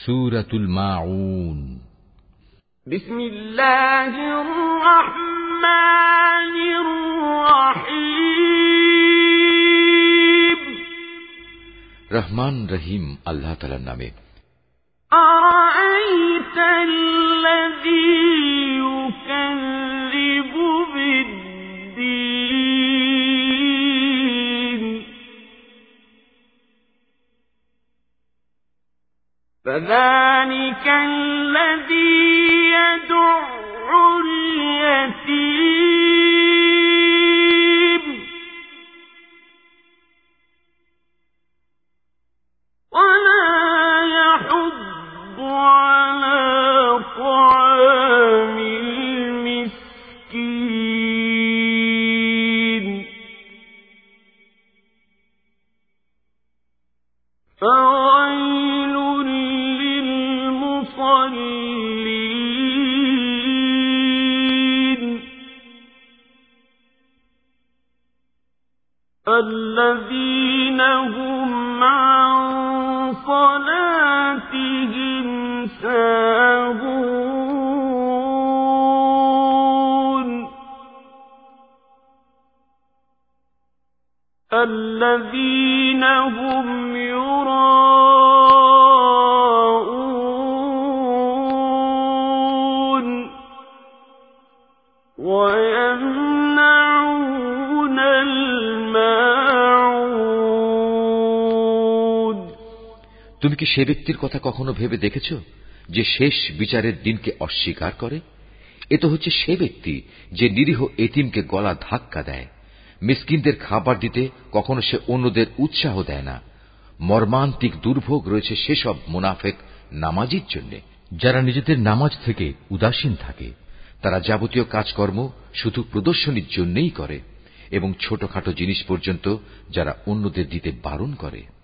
সুরাতুল মাউন بسم الله الرحمن الرحيم রহমান রহিম আল্লাহ তাআলার নামে فذلك الذي يدع اليتيم. ولا يحض على طعام المسكين. للمصلين الذين هم عن صلاتهم ساهون. الذين هم ويمنعون الماعون তুমি কি সে ব্যক্তির কথা কখনো ভেবে দেখেছ যে শেষ বিচারের দিনকে অস্বীকার করে এ তো হচ্ছে সে ব্যক্তি যে নিরীহ এতিমকে গলা ধাক্কা দেয় মিসকিনদের খাবার দিতে কখনো সে অন্যদের উৎসাহ দেয় না মর্মান্তিক দুর্ভোগ রয়েছে সেসব মুনাফেক নামাজির জন্য যারা নিজেদের নামাজ থেকে উদাসীন থাকে তারা যাবতীয় কাজকর্ম শুধু প্রদর্শনীর জন্যই করে এবং ছোটখাটো জিনিস পর্যন্ত যারা অন্যদের দিতে বারণ করে।